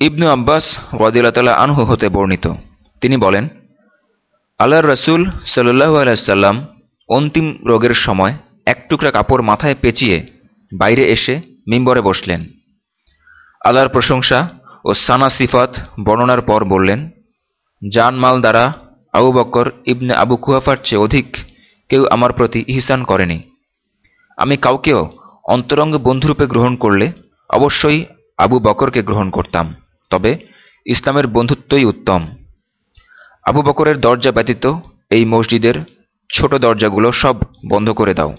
ইবনু আব্বাস ওয়াদিল্লা আনহু হতে বর্ণিত। তিনি বলেন আল্লাহ রসুল সাল্লু আলাইসাল্লাম অন্তিম রোগের সময় এক টুকরা কাপড় মাথায় পেঁচিয়ে বাইরে এসে মিম্বরে বসলেন। আল্লাহর প্রশংসা ও সানা সিফাত বর্ণনার পর বললেন, জান মাল দ্বারা আবু বক্কর ইবনে আবু কুহাফার চেয়ে অধিক কেউ আমার প্রতি ইহসান করেনি। আমি কাউকেও অন্তরঙ্গ বন্ধুরূপে গ্রহণ করলে অবশ্যই আবু বকরকে গ্রহণ করতাম। তবে ইসলামের বন্ধুত্বই উত্তম। আবু বকরের দরজা ব্যতীত এই মসজিদের ছোট দরজাগুলো সব বন্ধ করে দাও।